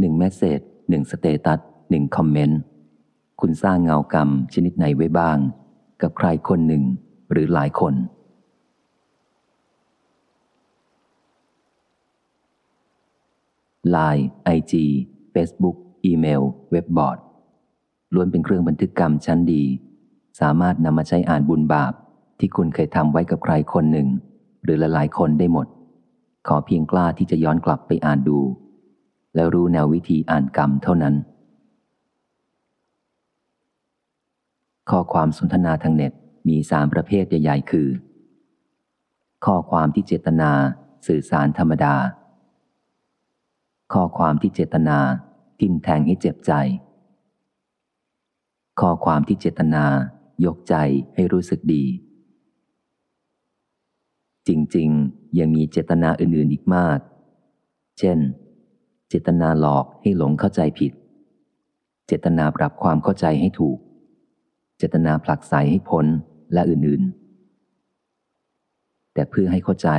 หนึ่ง message หนึ่ง status หนึ่ง comment คุณสร้างเงากรรมชนิดไหนไว้บ้าง กับใครคนหนึ่งหรือหลายคน Line IG Facebook อีเมล เว็บบอร์ดล้วนเป็นเครื่องบันทึกกรรมชั้นดี สามารถนำมาใช้อ่านบุญบาป ที่คุณเคยทำไว้กับใครคนหนึ่ง หรือหลายๆคนได้หมด ขอเพียงกล้าที่จะย้อนกลับไปอ่านดู แล้วรู้แนววิธีอ่านกรรมเท่านั้น ข้อความสนทนาทางเน็ตมีสามประเภทใหญ่ ๆ คือ ข้อความที่เจตนาสื่อสารธรรมดา ข้อความที่เจตนาทิ่มแทงให้เจ็บใจ ข้อความที่เจตนายกใจให้รู้สึกดี จริง ๆ ยังมีเจตนาอื่น ๆ อีกมาก เช่น เจตนาหลอกให้หลงเข้าใจผิด เจตนาปรับความเข้าใจให้ถูก เจตนาผลักไสให้พ้นและอื่นๆ แต่เพื่อให้เข้าใจ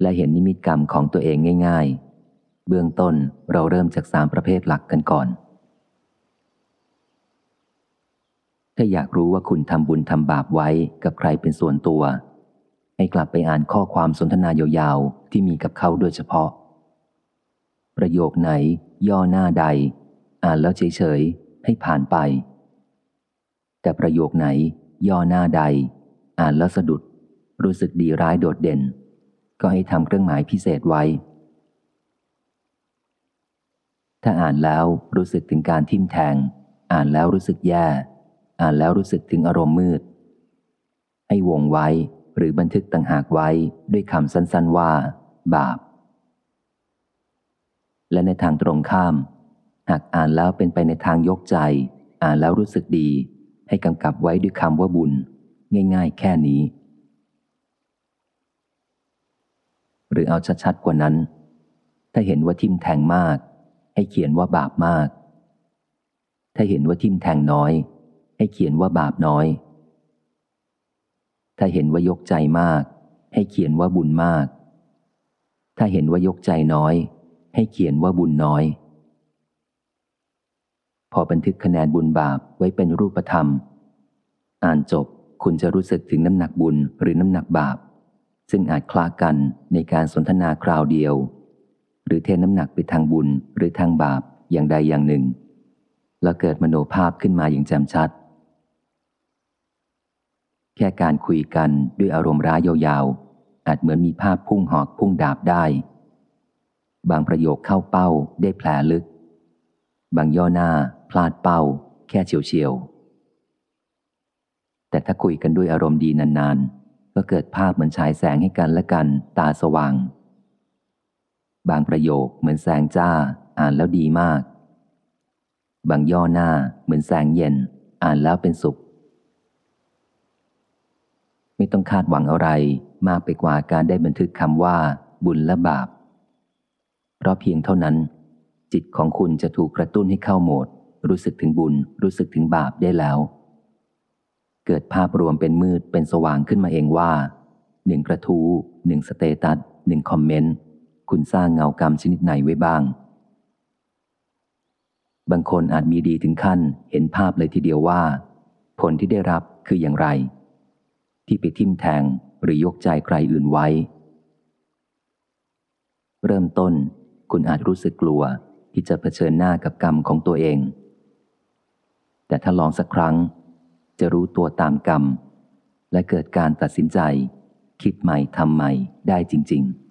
และเห็นนิมิตกรรมของตัวเองง่าย ๆ เบื้องต้นเราเริ่มจากสามประเภทหลักกันก่อน ถ้าอยากรู้ว่าคุณทำบุญทำบาปไว้กับใครเป็นส่วนตัว ให้กลับไปอ่านข้อความสนทนายาวๆที่มีกับเขาโดยเฉพาะ ประโยคไหน ย่อหน้าใด อ่านแล้วเฉยๆให้ผ่านไป แต่ประโยคไหน ย่อหน้าใด อ่านแล้วสะดุด รู้สึกดีร้ายโดดเด่น ก็ให้ทำเครื่องหมายพิเศษไว้ ถ้าอ่านแล้วรู้สึกถึงการทิ่มแทง อ่านแล้วรู้สึกแย่ อ่านแล้วรู้สึกถึงอารมณ์มืด ให้วงไว้หรือบันทึกต่างหากไว้ด้วยคำสั้นๆว่า บาป และในทางตรงข้าม หากอ่านแล้วเป็นไปในทางยกใจ อ่านแล้วรู้สึกดี ให้กำกับไว้ด้วยคำว่าบุญ ง่าย ๆ แค่นี้ หรือเอาชัดๆกว่านั้น ถ้าเห็นว่าทิมแทงมาก ให้เขียนว่าบาปมาก ถ้าเห็นว่าทิมแทงน้อย ให้เขียนว่าบาปน้อย ถ้าเห็นว่ายกใจมาก ให้เขียนว่าบุญมาก ถ้าเห็นว่ายกใจน้อย ให้เขียนว่าบุญน้อย พอบันทึกคะแนนบุญบาปไว้เป็นรูปธรรม อ่านจบคุณจะรู้สึกถึงน้ำหนักบุญหรือน้ำหนักบาป ซึ่งอาจคลากันในการสนทนาคราวเดียว หรือเทน้ำหนักไปทางบุญหรือทางบาปอย่างใดอย่างหนึ่ง แล้วเกิดมโนภาพขึ้นมาอย่างแจ่มชัด แค่การคุยกันด้วยอารมณ์ร้ายยาวๆอาจเหมือนมีภาพพุ่งหอกพุ่งดาบได้ บางประโยคเข้าเป้าได้แผลลึก บางย่อหน้าพลาดเป้า แค่เฉียวเฉียว แต่ถ้าคุยกันด้วยอารมณ์ดีนานๆ ก็เกิดภาพเหมือนฉายแสงให้กันและกันตาสว่าง บางประโยคเหมือนแสงจ้า อ่านแล้วดีมาก บางย่อหน้าเหมือนแสงเย็น อ่านแล้วเป็นสุข ไม่ต้องคาดหวังอะไรมากไปกว่าการได้บันทึกคำว่า บุญและบาป ราะเพียงเท่านั้น จิตของคุณจะถูกกระตุ้นให้เข้าโหมด รู้สึกถึงบุญ รู้สึกถึงบาปได้แล้ว เกิดภาพรวมเป็นมืดเป็นสว่างขึ้นมาเองว่าหนึ่งกระทู้หนึ่งสเตตัสหนึ่งคอมเมนต์คุณสร้างเงากรรมชนิดไหนไว้บ้าง บางคนอาจมีดีถึงขั้นเห็นภาพเลยทีเดียวว่า ผลที่ได้รับคืออย่างไร ที่ไปทิ่มแทงหรือยกใจใครอื่นไว้ เริ่มต้น คุณอาจรู้สึกกลัวที่จะเผชิญหน้ากับกรรมของตัวเอง แต่ถ้าลองสักครั้ง จะรู้ตัวตามกรรม และเกิดการตัดสินใจ คิดใหม่ทำใหม่ได้จริง ๆ